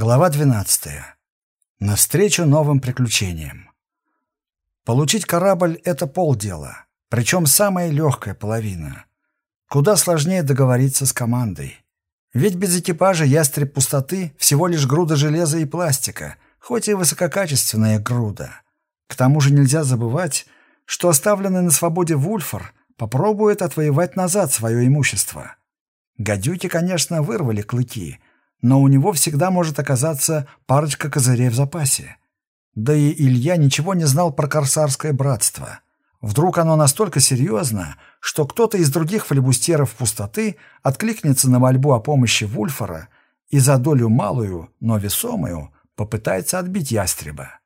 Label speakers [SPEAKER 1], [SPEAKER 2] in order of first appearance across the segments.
[SPEAKER 1] Глава 12. Навстречу новым приключениям. Получить корабль — это полдела, причем самая легкая половина. Куда сложнее договориться с командой. Ведь без экипажа ястреб пустоты всего лишь груда железа и пластика, хоть и высококачественная груда. К тому же нельзя забывать, что оставленный на свободе Вульфор попробует отвоевать назад свое имущество. Гадюки, конечно, вырвали клыки — но у него всегда может оказаться парочка козырей в запасе. Да и Илья ничего не знал про корсарское братство. Вдруг оно настолько серьезно, что кто-то из других флебустеров пустоты откликнется на мольбу о помощи Вульфора и за долю малую, но весомую, попытается отбить ястреба.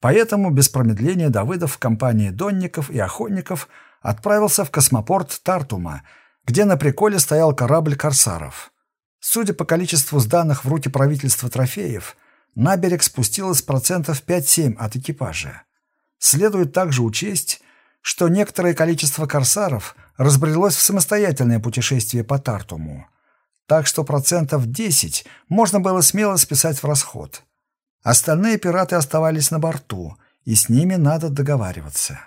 [SPEAKER 1] Поэтому без промедления Давыдов в компании донников и охотников отправился в космопорт Тартума, где на приколе стоял корабль корсаров. Судя по количеству сданных в руки правительства трофеев, на берег спустилось процентов 5-7 от экипажа. Следует также учесть, что некоторое количество корсаров разбрелось в самостоятельное путешествие по Тартуму, так что процентов 10 можно было смело списать в расход. Остальные пираты оставались на борту, и с ними надо договариваться.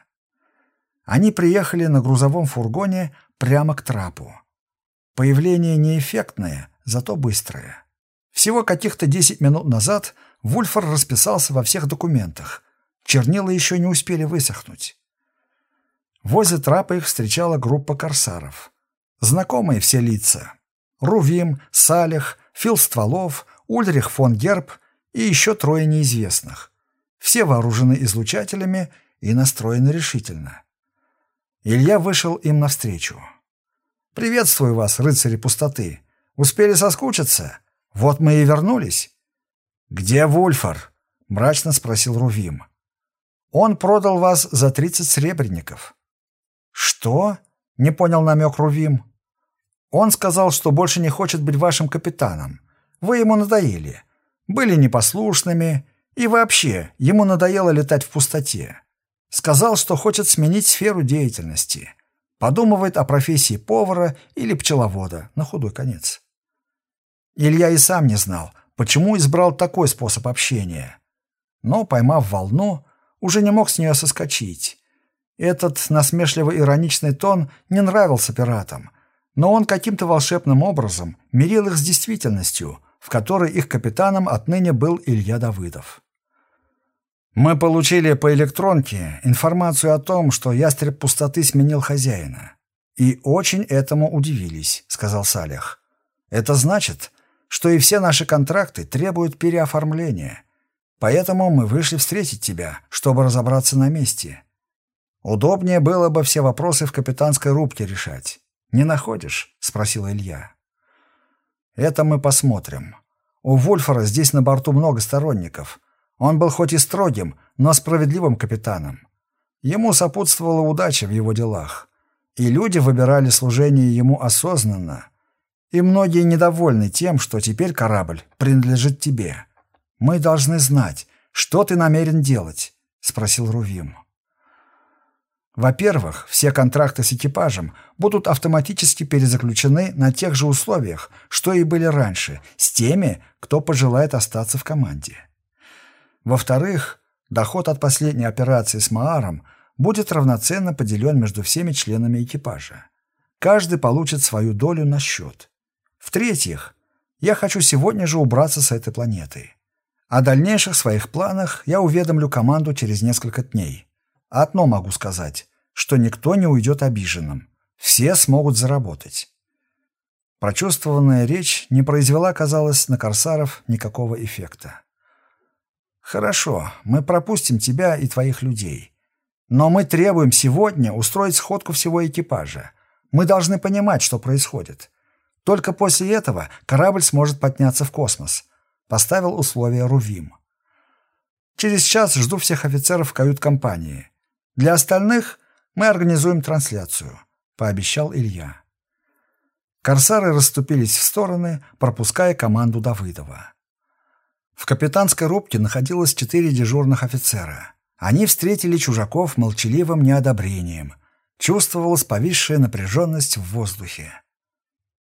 [SPEAKER 1] Они приехали на грузовом фургоне прямо к трапу. Появление неэффектное, зато быстрое. Всего каких-то 10 минут назад Вульфор расписался во всех документах. Чернила еще не успели высохнуть. Возле трапа их встречала группа корсаров. Знакомые все лица. Рувим, Салих, Фил Стволов, Ульрих фон Герб и еще трое неизвестных. Все вооружены излучателями и настроены решительно. Илья вышел им навстречу. «Приветствую вас, рыцари пустоты. Успели соскучиться? Вот мы и вернулись». «Где Вульфар?» — мрачно спросил Рувим. «Он продал вас за тридцать сребреников». «Что?» — не понял намек Рувим. «Он сказал, что больше не хочет быть вашим капитаном. Вы ему надоели. Были непослушными, и вообще ему надоело летать в пустоте. Сказал, что хочет сменить сферу деятельности. Подумывает о профессии повара или пчеловода, на худой конец. Илья и сам не знал, почему избрал такой способ общения. Но, поймав волну, уже не мог с нее соскочить. Этот насмешливо-ироничный тон не нравился пиратам, но он каким-то волшебным образом мирил их с действительностью, в которой их капитаном отныне был Илья Давыдов. Мы получили по электронке информацию о том, что ястреб пустоты сменил хозяина. И очень этому удивились, сказал Салих. Это значит, что и все наши контракты требуют переоформления. Поэтому мы вышли встретить тебя, чтобы разобраться на месте. Удобнее было бы все вопросы в капитанской рубке решать. Не находишь? спросил Илья. Это мы посмотрим. У Вольфора здесь на борту много сторонников. Он был хоть и строгим, но справедливым капитаном. Ему сопутствовала удача в его делах, и люди выбирали служение ему осознанно. И многие недовольны тем, что теперь корабль принадлежит тебе. Мы должны знать, что ты намерен делать, спросил Рувим. Во-первых, все контракты с экипажем будут автоматически перезаключены на тех же условиях, что и были раньше, с теми, кто пожелает остаться в команде. Во-вторых, доход от последней операции с Мааром будет равноценно поделен между всеми членами экипажа. Каждый получит свою долю на счет. В-третьих, я хочу сегодня же убраться с этой планеты. О дальнейших своих планах я уведомлю команду через несколько дней. Одно могу сказать, что никто не уйдет обиженным. Все смогут заработать. Прочувствованная речь не произвела, казалось, на корсаров никакого эффекта. «Хорошо, мы пропустим тебя и твоих людей. Но мы требуем сегодня устроить сходку всего экипажа. Мы должны понимать, что происходит. Только после этого корабль сможет подняться в космос», — поставил условие Рувим. «Через час жду всех офицеров в кают-компании. Для остальных мы организуем трансляцию», — пообещал Илья. Корсары расступились в стороны, пропуская команду Давыдова. В капитанской рубке находилось четыре дежурных офицера. Они встретили чужаков молчаливым неодобрением. Чувствовалась повисшая напряженность в воздухе.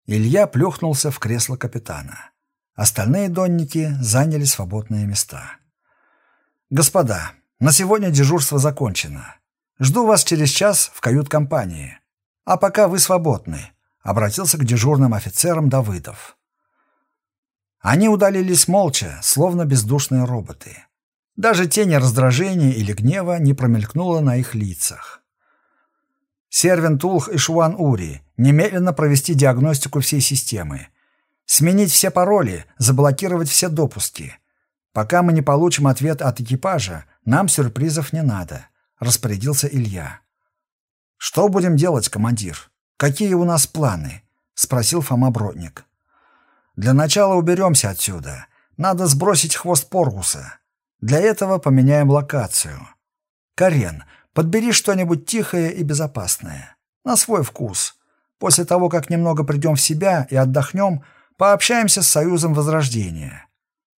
[SPEAKER 1] Илья плюхнулся в кресло капитана. Остальные донники заняли свободные места. «Господа, на сегодня дежурство закончено. Жду вас через час в кают-компании. А пока вы свободны», — обратился к дежурным офицерам Давыдов. Они удалились молча, словно бездушные роботы. Даже тени раздражения или гнева не промелькнуло на их лицах. Сервин Тулх и Шуан Ури немедленно провести диагностику всей системы, сменить все пароли, заблокировать все допуски, Пока мы не получим ответ от экипажа, нам сюрпризов не надо, распорядился Илья. Что будем делать, командир? Какие у нас планы? спросил Фома Бродник. Для начала уберемся отсюда. Надо сбросить хвост Поргуса. Для этого поменяем локацию. Карен, подбери что-нибудь тихое и безопасное. На свой вкус. После того, как немного придем в себя и отдохнем, пообщаемся с Союзом Возрождения.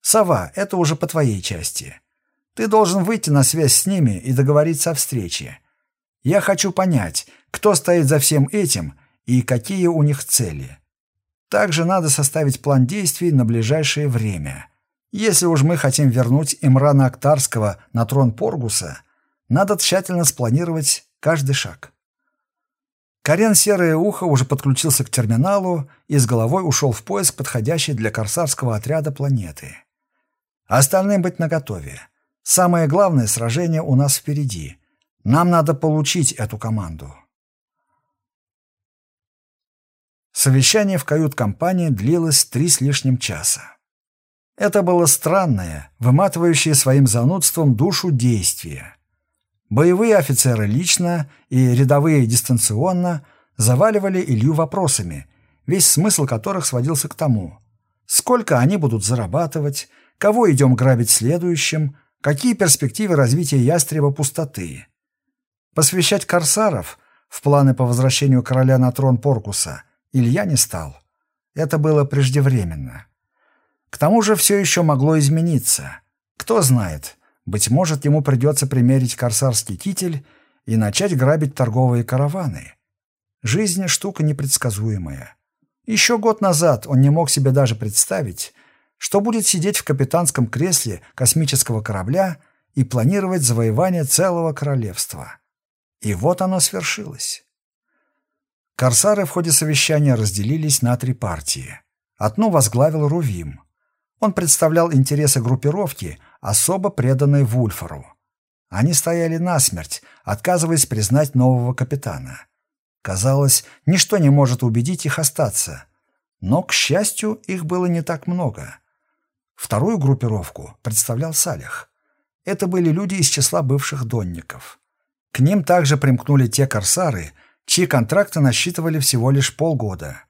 [SPEAKER 1] «Сова, это уже по твоей части. Ты должен выйти на связь с ними и договориться о встрече. Я хочу понять, кто стоит за всем этим и какие у них цели. Также надо составить план действий на ближайшее время. Если уж мы хотим вернуть Имрана Актарского на трон Поргуса, надо тщательно спланировать каждый шаг». Карен Серое Ухо уже подключился к терминалу и с головой ушел в поиск подходящей для корсарского отряда планеты. Остальным быть наготове. Самое главное сражение у нас впереди. Нам надо получить эту команду. Совещание в кают-компании длилось три с лишним часа. Это было странное, выматывающее своим занудством душу действие. Боевые офицеры лично и рядовые дистанционно заваливали Илью вопросами, весь смысл которых сводился к тому, сколько они будут зарабатывать, Кого идем грабить следующим? Какие перспективы развития ястреба пустоты? Посвящать корсаров в планы по возвращению короля на трон Поркуса Илья не стал. Это было преждевременно. К тому же все еще могло измениться. Кто знает, быть может, ему придется примерить корсарский китель и начать грабить торговые караваны. Жизнь — штука непредсказуемая. Еще год назад он не мог себе даже представить, что будет сидеть в капитанском кресле космического корабля и планировать завоевание целого королевства. И вот оно свершилось. Корсары в ходе совещания разделились на три партии. Одну возглавил Рувим. Он представлял интересы группировки, особо преданной Вульфору. Они стояли насмерть, отказываясь признать нового капитана. Казалось, ничто не может убедить их остаться. Но, к счастью, их было не так много. Вторую группировку представлял Салих. Это были люди из числа бывших донников. К ним также примкнули те корсары, чьи контракты насчитывали всего лишь полгода.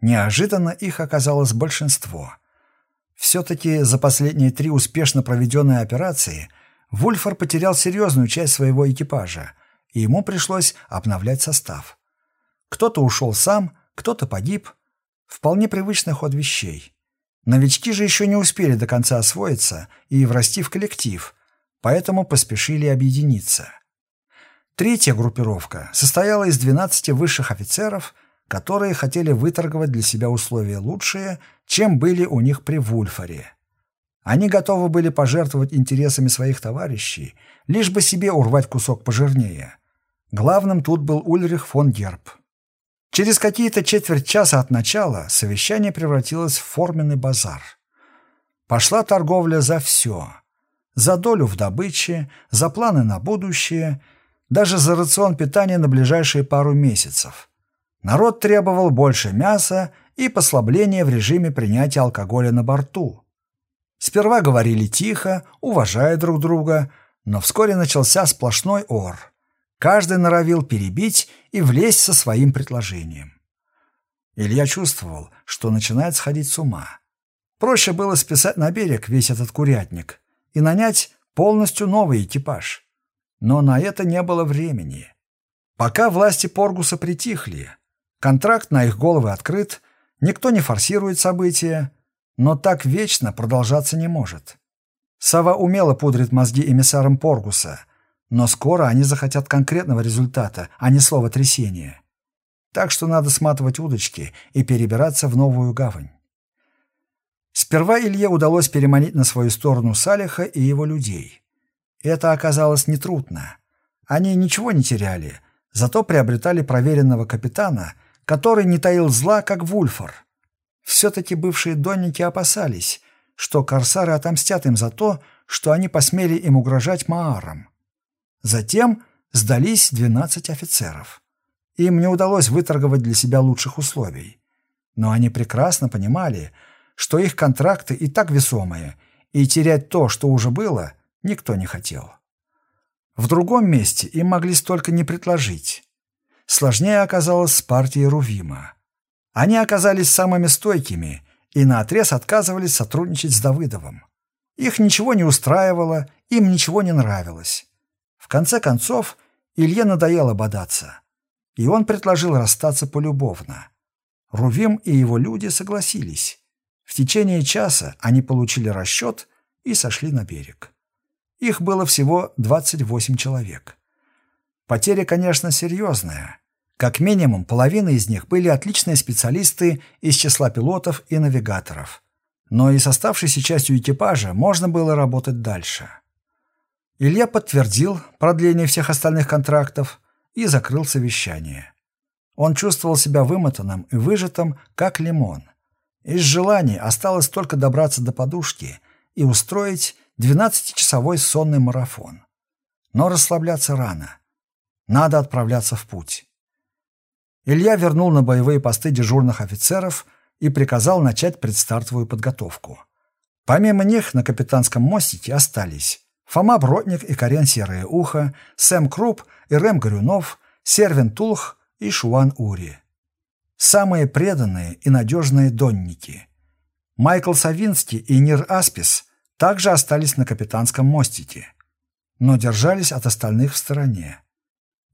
[SPEAKER 1] Неожиданно их оказалось большинство. Все-таки за последние три успешно проведенные операции Вульфор потерял серьезную часть своего экипажа, и ему пришлось обновлять состав. Кто-то ушел сам, кто-то погиб. Вполне привычный ход вещей. Новички же еще не успели до конца освоиться и врасти в коллектив, поэтому поспешили объединиться. Третья группировка состояла из 12 высших офицеров, которые хотели выторговать для себя условия лучшие, чем были у них при Вульфаре. Они готовы были пожертвовать интересами своих товарищей, лишь бы себе урвать кусок пожирнее. Главным тут был Ульрих фон Герб. Через какие-то четверть часа от начала совещание превратилось в форменный базар. Пошла торговля за все. За долю в добыче, за планы на будущее, даже за рацион питания на ближайшие пару месяцев. Народ требовал больше мяса и послабления в режиме принятия алкоголя на борту. Сперва говорили тихо, уважая друг друга, но вскоре начался сплошной ор – Каждый норовил перебить и влезть со своим предложением. Илья чувствовал, что начинает сходить с ума. Проще было списать на берег весь этот курятник и нанять полностью новый экипаж. Но на это не было времени. Пока власти Поргуса притихли, контракт на их головы открыт, никто не форсирует события, но так вечно продолжаться не может. Сава умело пудрит мозги эмиссарам Поргуса – но скоро они захотят конкретного результата, а не слова трясения. Так что надо сматывать удочки и перебираться в новую гавань. Сперва Илье удалось переманить на свою сторону Салиха и его людей. Это оказалось нетрудно. Они ничего не теряли, зато приобретали проверенного капитана, который не таил зла, как Вульфор. Все-таки бывшие донники опасались, что корсары отомстят им за то, что они посмели им угрожать Маарам. Затем сдались 12 офицеров. Им не удалось выторговать для себя лучших условий. Но они прекрасно понимали, что их контракты и так весомые, и терять то, что уже было, никто не хотел. В другом месте им могли столько не предложить. Сложнее оказалось с партией Рувима. Они оказались самыми стойкими и наотрез отказывались сотрудничать с Давыдовым. Их ничего не устраивало, им ничего не нравилось. В конце концов, Илье надоело бодаться, и он предложил расстаться полюбовно. Рувим и его люди согласились. В течение часа они получили расчет и сошли на берег. Их было всего 28 человек. Потеря, конечно, серьезная. Как минимум, половина из них были отличные специалисты из числа пилотов и навигаторов. Но и с оставшейся частью экипажа можно было работать дальше. Илья подтвердил продление всех остальных контрактов и закрыл совещание. Он чувствовал себя вымотанным и выжатым, как лимон. Из желаний осталось только добраться до подушки и устроить 12-часовой сонный марафон. Но расслабляться рано. Надо отправляться в путь. Илья вернул на боевые посты дежурных офицеров и приказал начать предстартовую подготовку. Помимо них на капитанском мостике остались Фома Бродник и Карен Серое Ухо, Сэм Круп и Рэм Горюнов, Сервин Тулх и Шуан Ури. Самые преданные и надежные донники. Майкл Савинский и Нир Аспис также остались на капитанском мостике, но держались от остальных в стороне.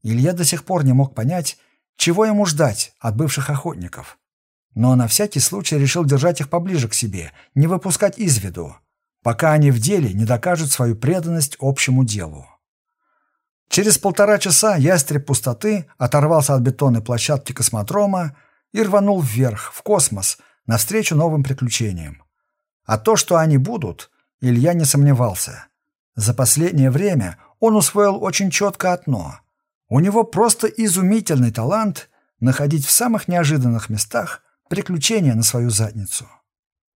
[SPEAKER 1] Илья до сих пор не мог понять, чего ему ждать от бывших охотников. Но на всякий случай решил держать их поближе к себе, не выпускать из виду, пока они в деле не докажут свою преданность общему делу. Через полтора часа ястреб пустоты оторвался от бетонной площадки космодрома и рванул вверх, в космос, навстречу новым приключениям. А то, что они будут, Илья не сомневался. За последнее время он усвоил очень четко одно. У него просто изумительный талант находить в самых неожиданных местах приключения на свою задницу.